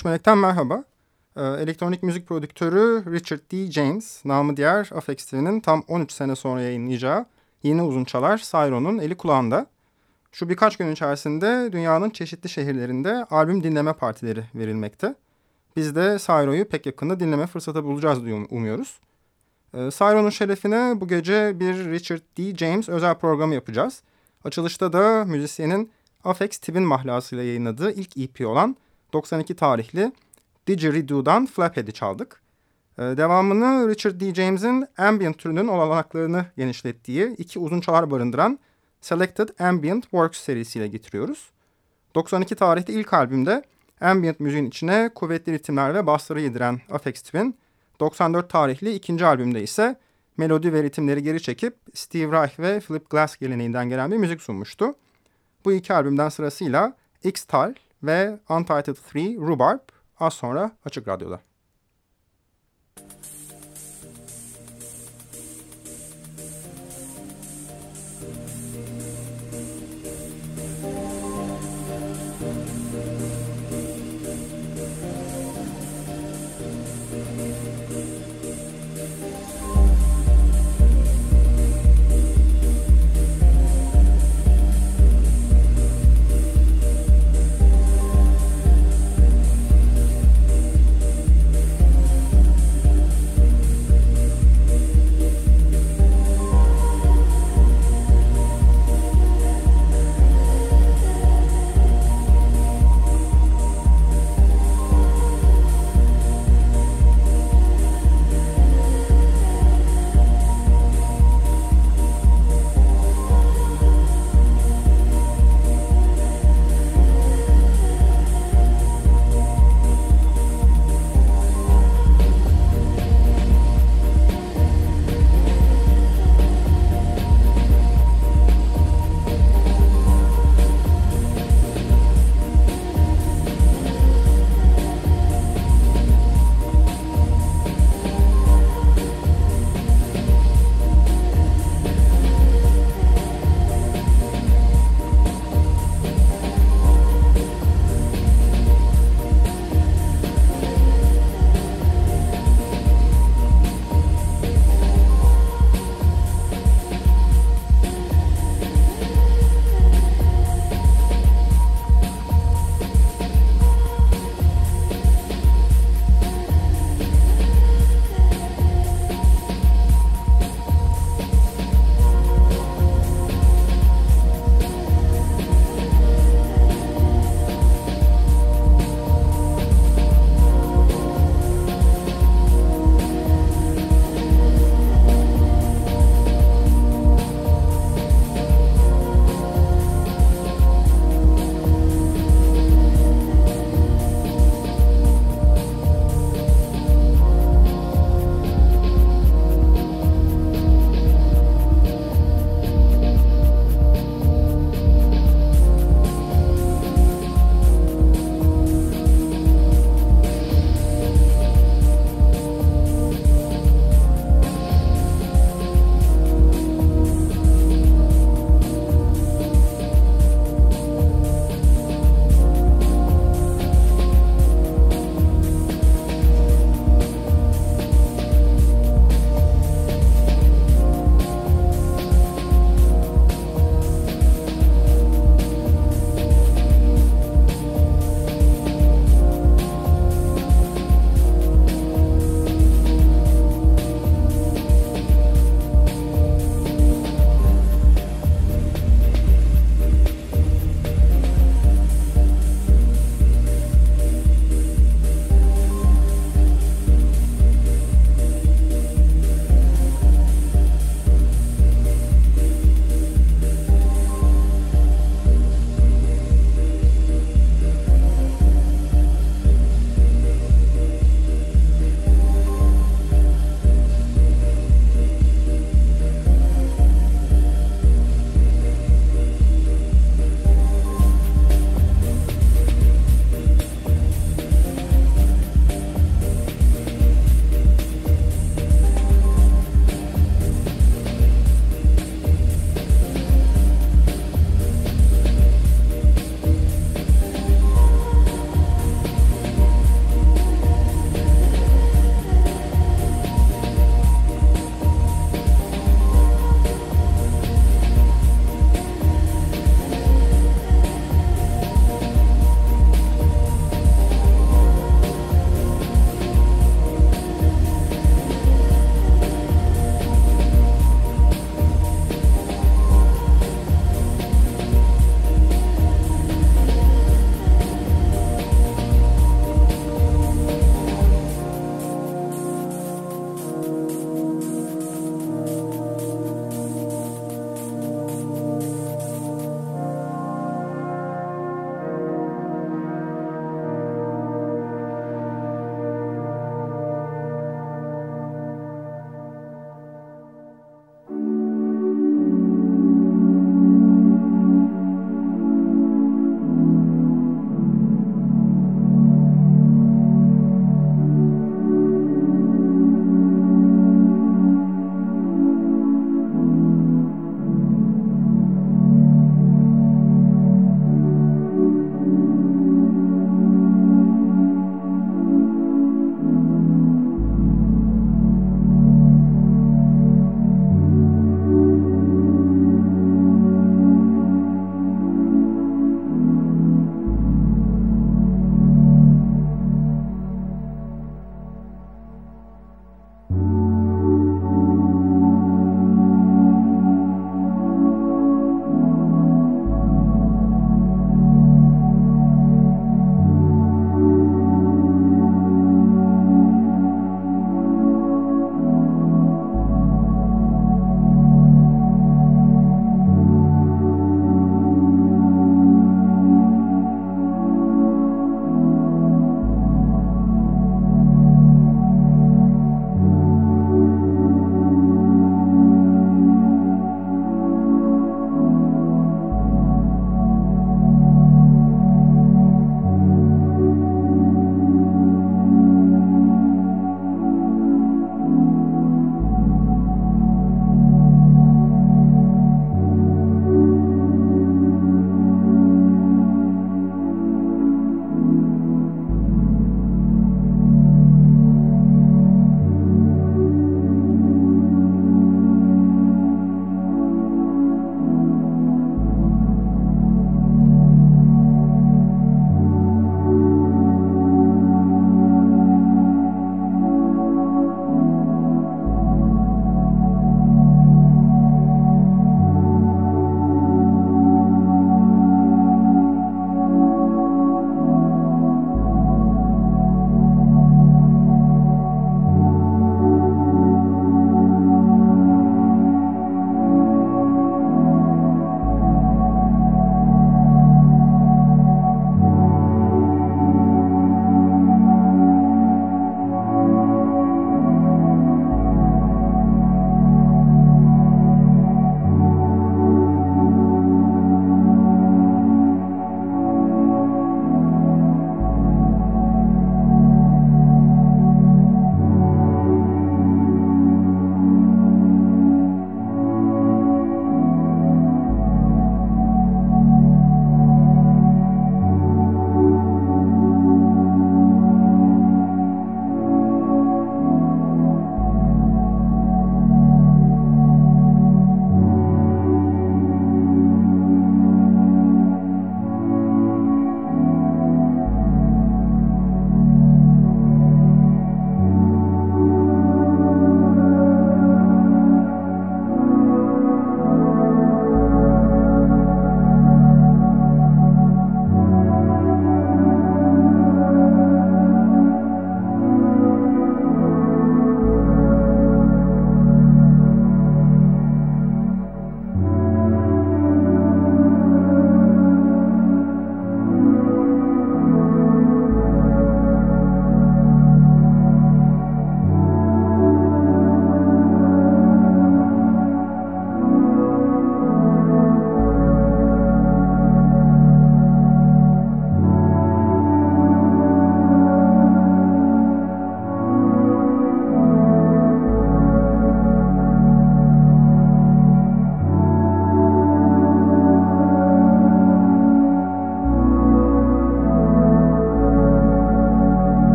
13 Melek'ten merhaba. Ee, elektronik müzik prodüktörü Richard D. James, namı diğer Afex tam 13 sene sonra yayınlayacağı yeni uzun çalar Cyron'un eli kulağında. Şu birkaç gün içerisinde dünyanın çeşitli şehirlerinde albüm dinleme partileri verilmekte. Biz de Cyro'yu pek yakında dinleme fırsatı bulacağız diye um-, umuyoruz. Ee, Cyron'un şerefine bu gece bir Richard D. James özel programı yapacağız. Açılışta da müzisyenin Afex Twin mahlasıyla yayınladığı ilk EP olan 92 tarihli Didgeridoo'dan Flaphead'i çaldık. Ee, devamını Richard D. James'in ambient türünün olanaklarını genişlettiği iki uzun çalar barındıran Selected Ambient Works serisiyle getiriyoruz. 92 tarihte ilk albümde ambient müziğin içine kuvvetli ritimler ve basları yediren Afex Twin, 94 tarihli ikinci albümde ise melodi ve ritimleri geri çekip Steve Reich ve Philip Glass geleneğinden gelen bir müzik sunmuştu. Bu iki albümden sırasıyla X-Tal ve Untitled 3 Rhubarb az sonra Açık Radyo'da.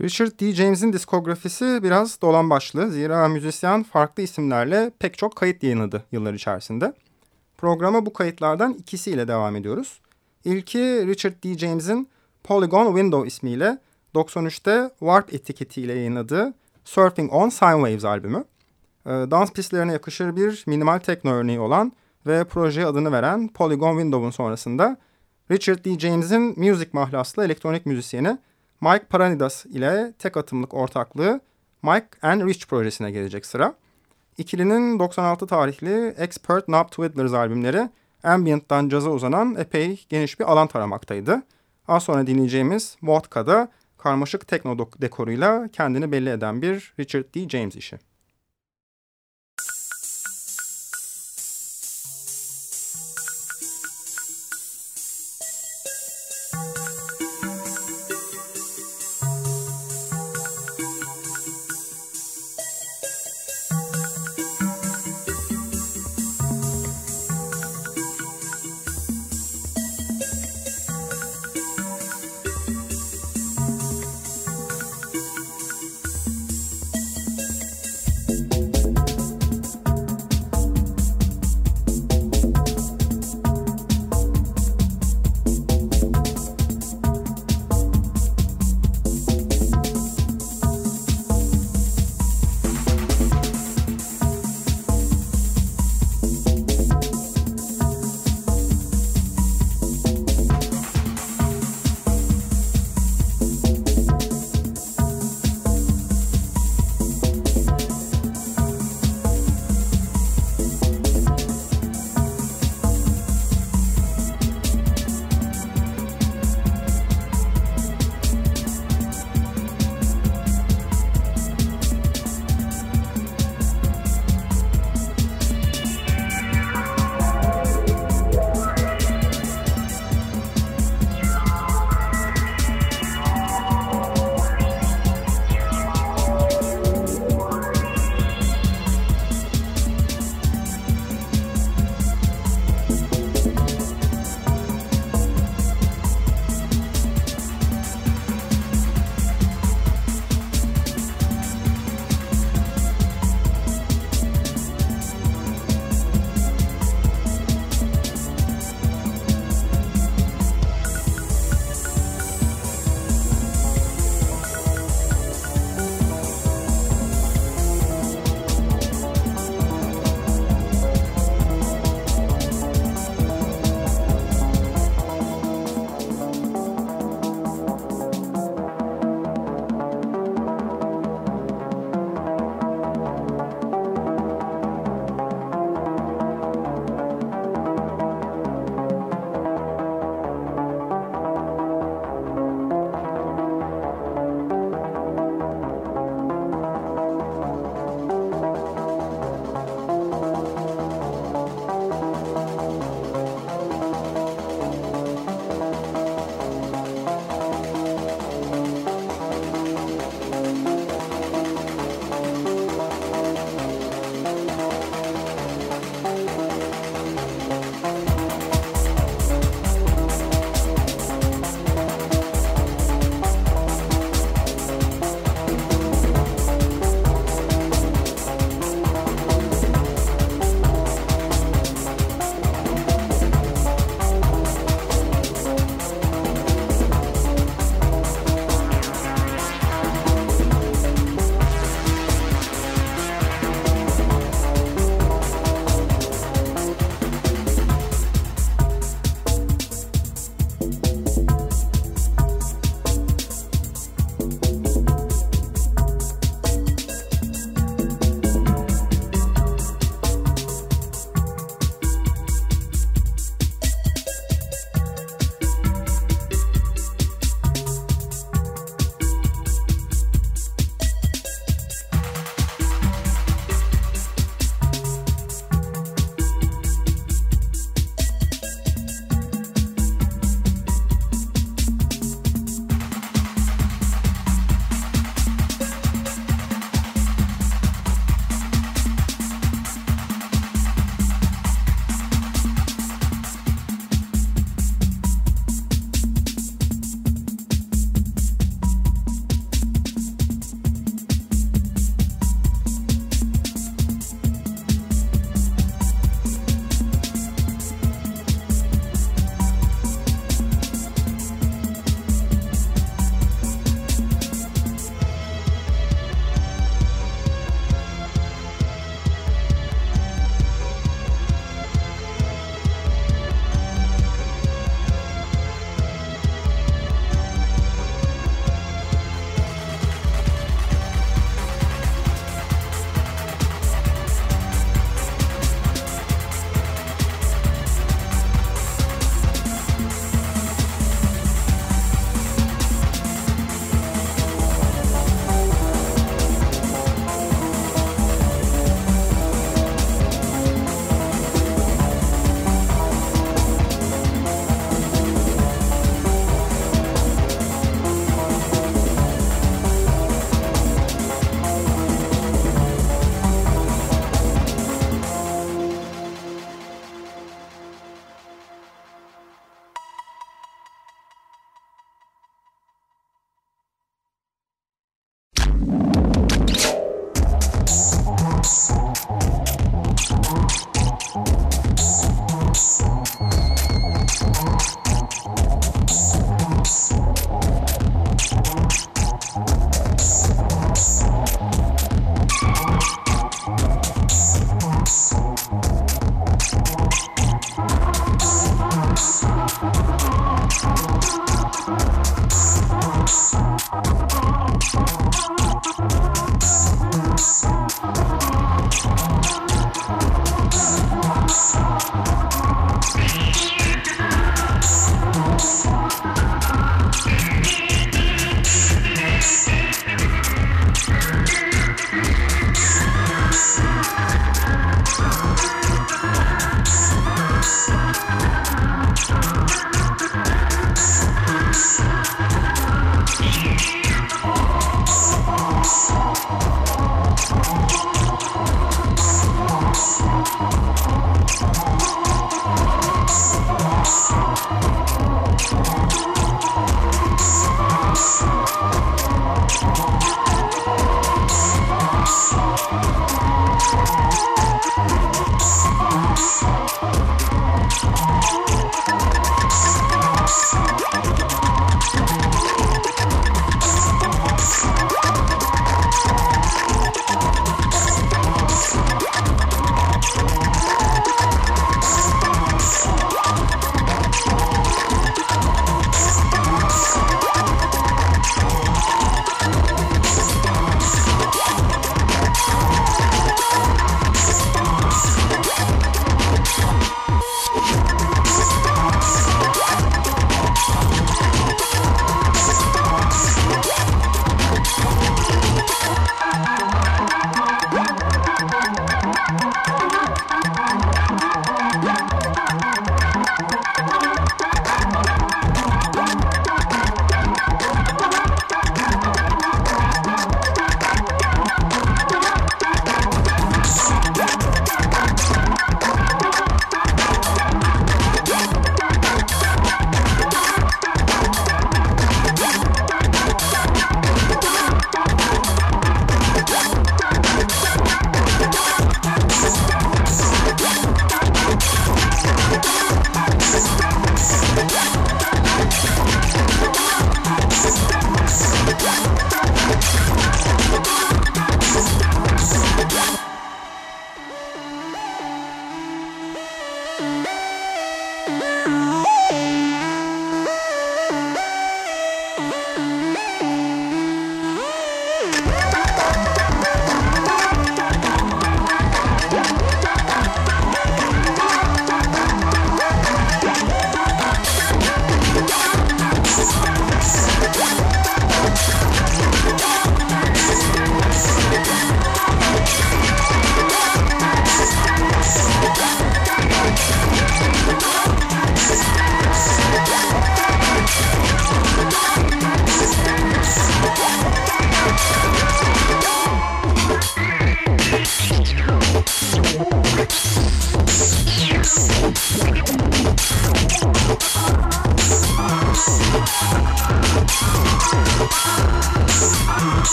Richard D. James'in diskografisi biraz dolan başlı. Zira müzisyen farklı isimlerle pek çok kayıt yayınladı yıllar içerisinde. Programa bu kayıtlardan ikisiyle devam ediyoruz. İlki Richard D. James'in Polygon Window ismiyle 93'te Warp etiketiyle yayınladığı Surfing on Sine Waves albümü. Ee, dans pistlerine yakışır bir minimal tekno örneği olan ve projeye adını veren Polygon Window'un sonrasında Richard D. James'in müzik mahlaslı elektronik müzisyeni Mike Paranidas ile tek atımlık ortaklığı Mike and Rich projesine gelecek sıra. İkilinin 96 tarihli Expert Knob Twiddlers albümleri ambient'tan caza uzanan epey geniş bir alan taramaktaydı. Az sonra dinleyeceğimiz Vodka'da karmaşık tekno dekoruyla kendini belli eden bir Richard D. James işi.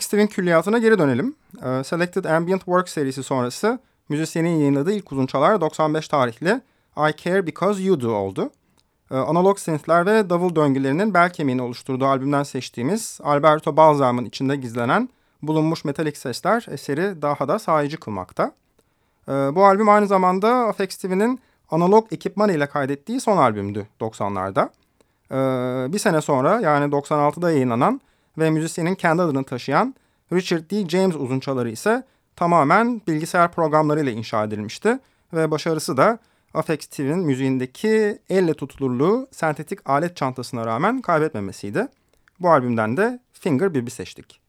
Twin külliyatına geri dönelim. E, Selected Ambient Work serisi sonrası müzisyenin yayınladığı ilk uzun çalar 95 tarihli I Care Because You Do oldu. E, analog synthler ve davul döngülerinin bel kemiğini oluşturduğu albümden seçtiğimiz Alberto Balzam'ın içinde gizlenen bulunmuş metalik sesler eseri daha da sahici kılmakta. E, bu albüm aynı zamanda Afex TV'nin analog ekipman ile kaydettiği son albümdü 90'larda. E, bir sene sonra yani 96'da yayınlanan ve müzisyenin kendi adını taşıyan Richard D. James uzunçaları ise tamamen bilgisayar programlarıyla inşa edilmişti ve başarısı da Afex TV'nin müziğindeki elle tutulurluğu sentetik alet çantasına rağmen kaybetmemesiydi. Bu albümden de Finger Bibi seçtik.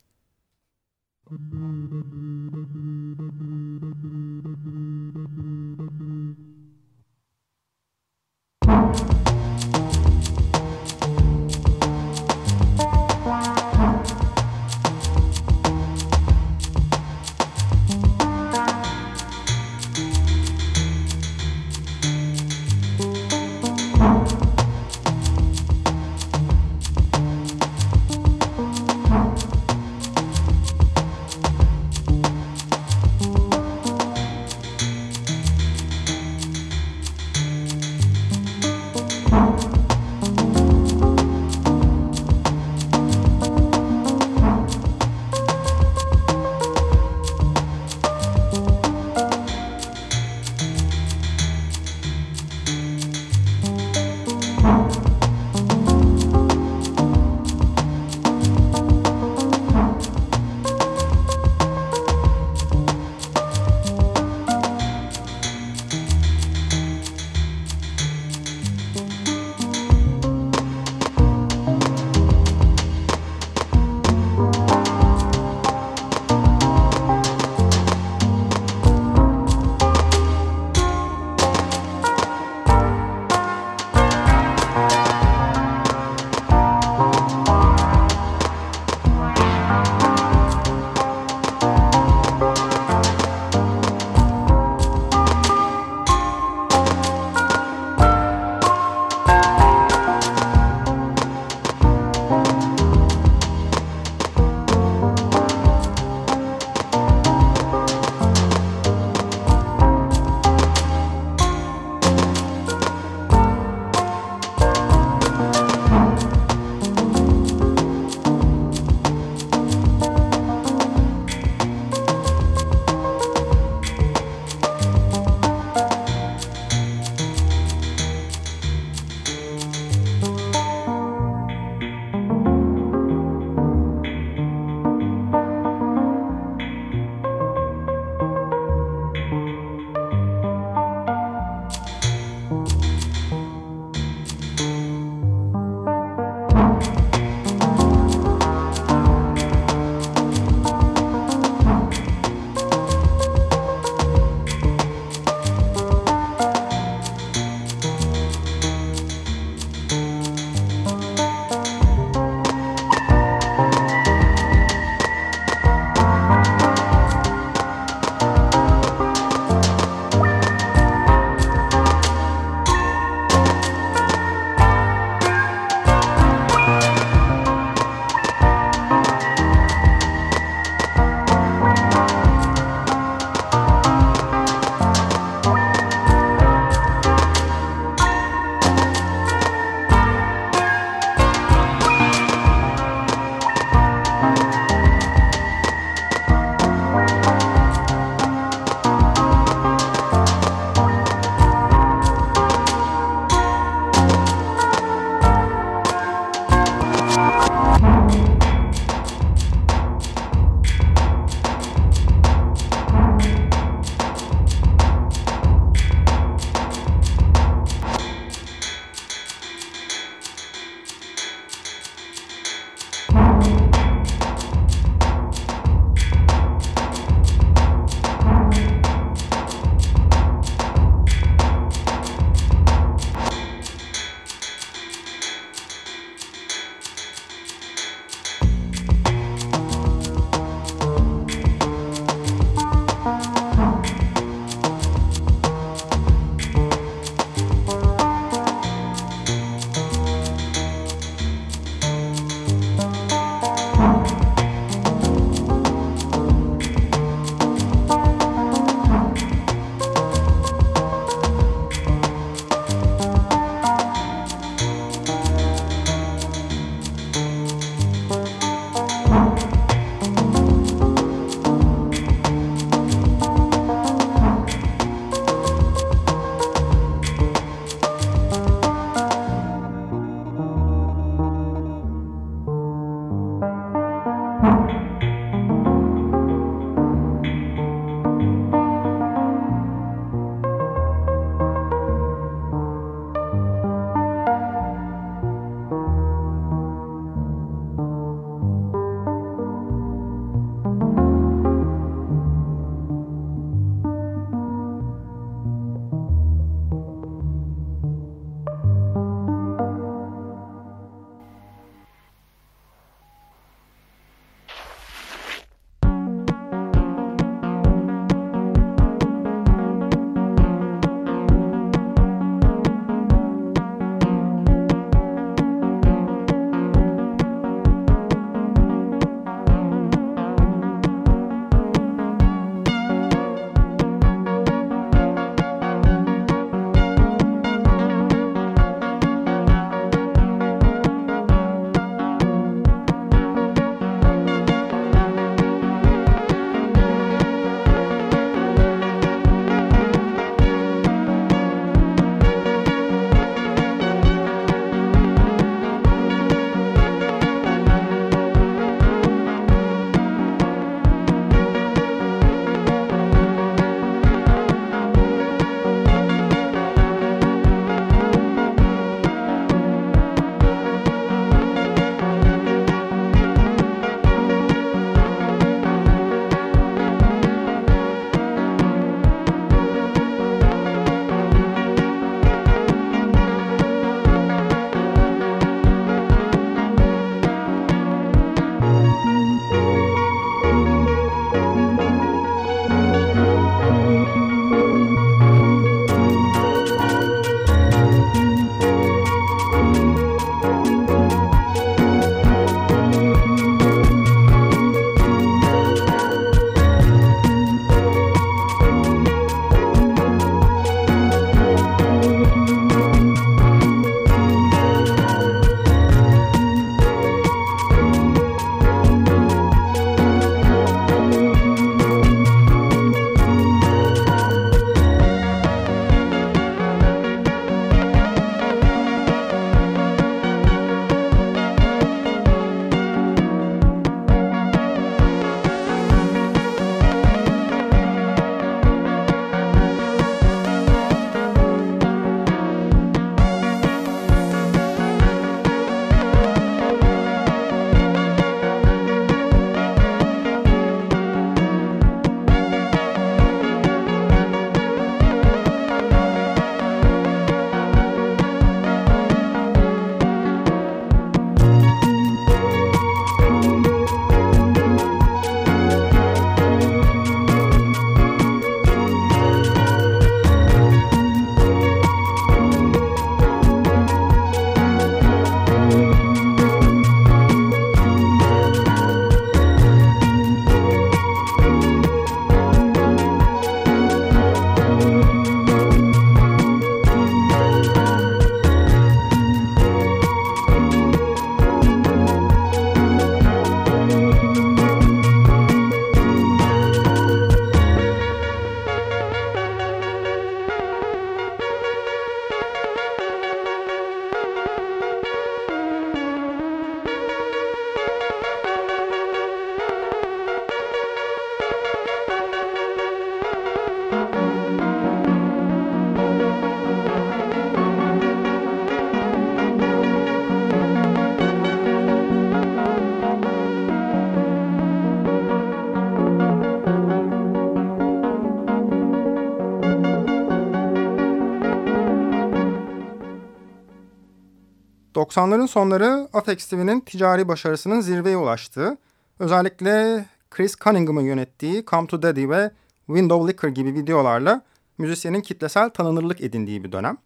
90'ların sonları Afex TV'nin ticari başarısının zirveye ulaştığı, özellikle Chris Cunningham'ın yönettiği Come to Daddy ve Window Liquor gibi videolarla müzisyenin kitlesel tanınırlık edindiği bir dönem.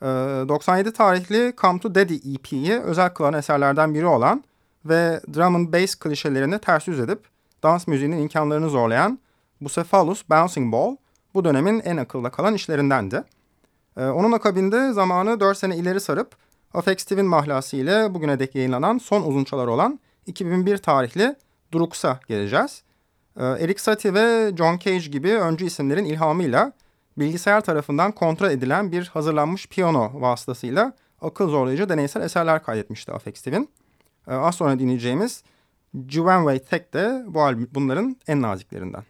97 tarihli Come to Daddy EP'yi özel kılan eserlerden biri olan ve drum and bass klişelerini ters yüz edip dans müziğinin imkanlarını zorlayan Bucephalus Bouncing Ball bu dönemin en akılda kalan işlerindendi. Onun akabinde zamanı 4 sene ileri sarıp Afex Twin mahlası ile bugüne dek yayınlanan son uzunçalar olan 2001 tarihli Drux'a geleceğiz. Eric Satie ve John Cage gibi öncü isimlerin ilhamıyla bilgisayar tarafından kontrol edilen bir hazırlanmış piyano vasıtasıyla akıl zorlayıcı deneysel eserler kaydetmişti Afex Twin. Az sonra dinleyeceğimiz Juvenway Tek de bu albüm bunların en naziklerinden.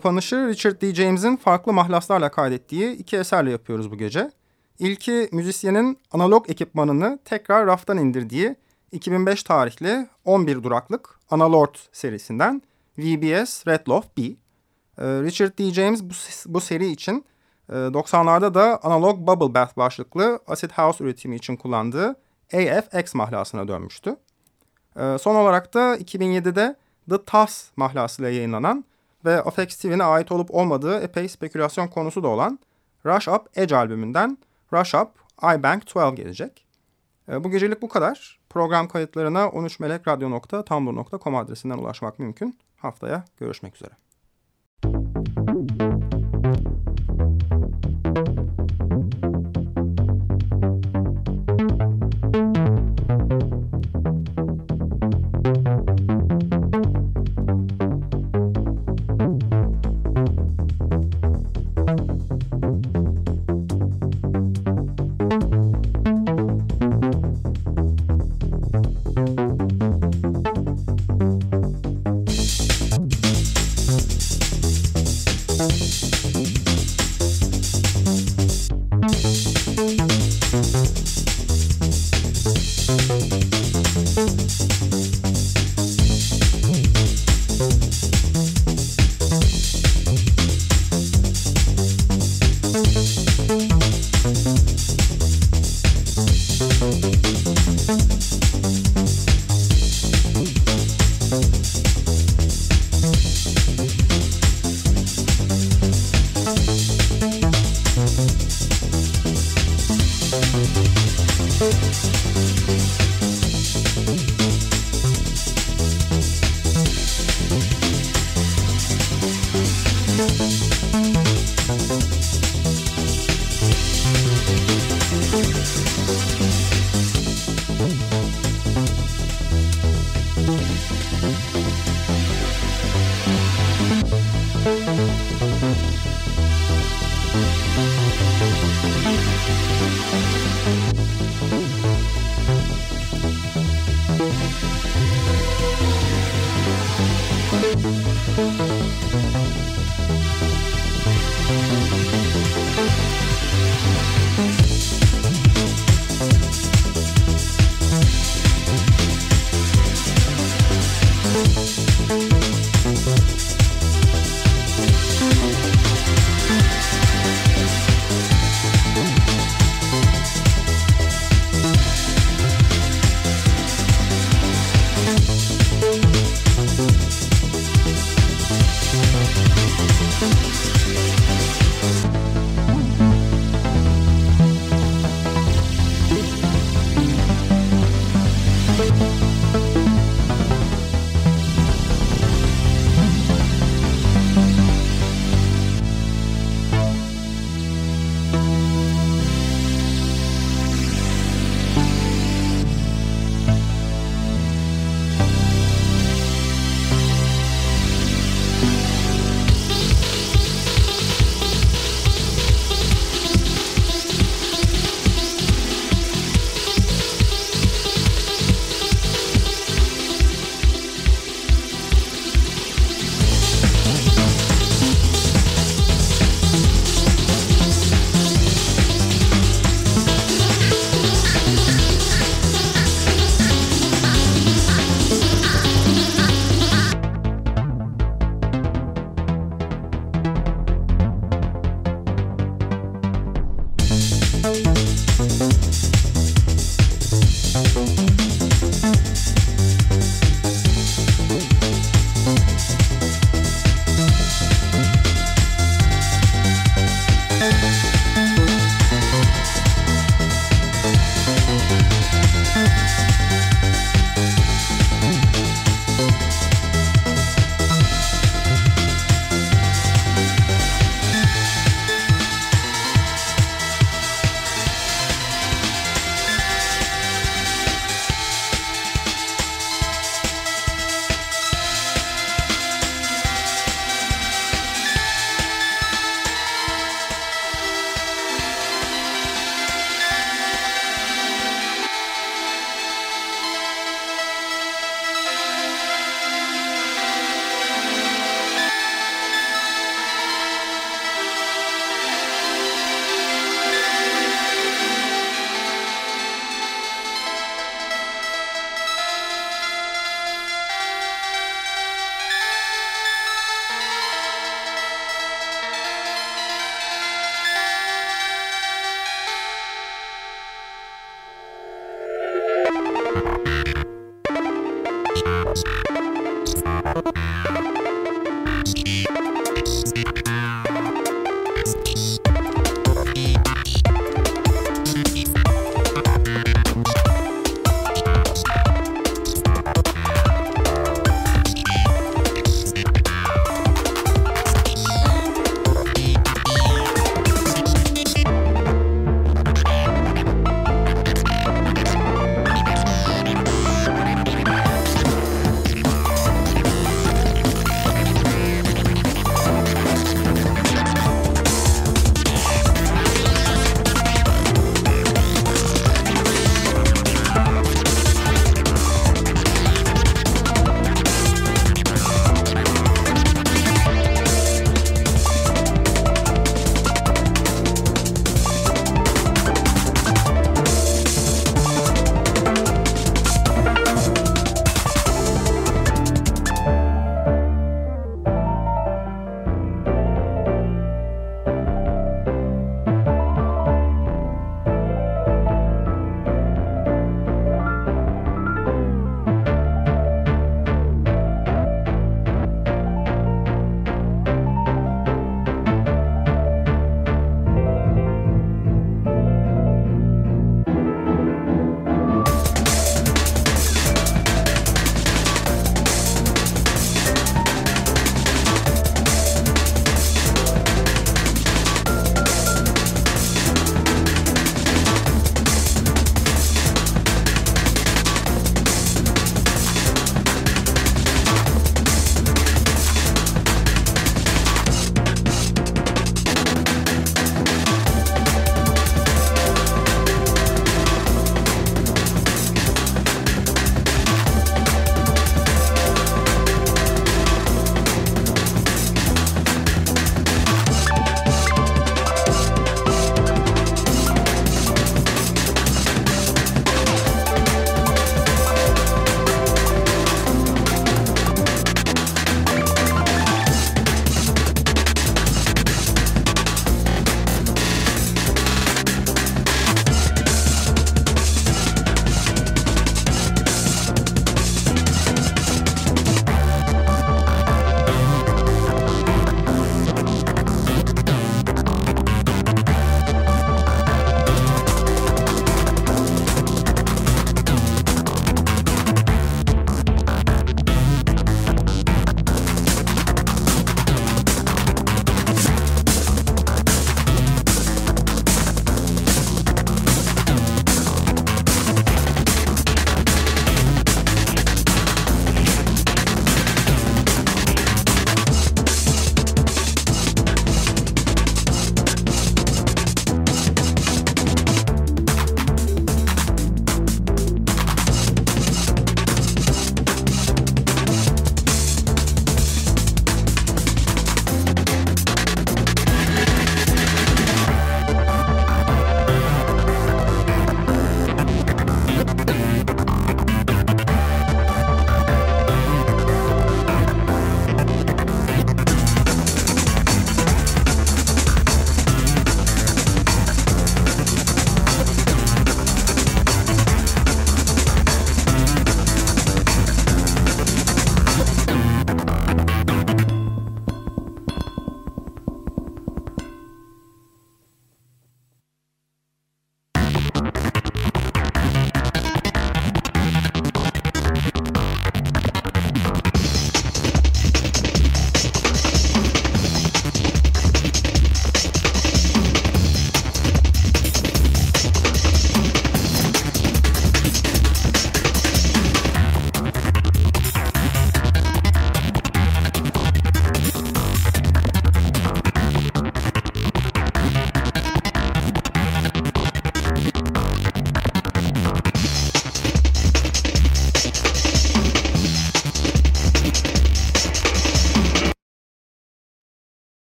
Kapanışı Richard D. James'in farklı mahlaslarla kaydettiği iki eserle yapıyoruz bu gece. İlki müzisyenin analog ekipmanını tekrar raftan indirdiği 2005 tarihli 11 duraklık Analord serisinden VBS Red Loft B. Ee, Richard D. James bu, bu seri için 90'larda e, da Analog Bubble Bath başlıklı Acid House üretimi için kullandığı AFX mahlasına dönmüştü. Ee, son olarak da 2007'de The Tass mahlasıyla yayınlanan ve Afex TV'ne ait olup olmadığı epey spekülasyon konusu da olan Rush Up Edge albümünden Rush Up iBank 12 gelecek. Ee, bu gecelik bu kadar. Program kayıtlarına 13melekradyo.tumblr.com adresinden ulaşmak mümkün. Haftaya görüşmek üzere.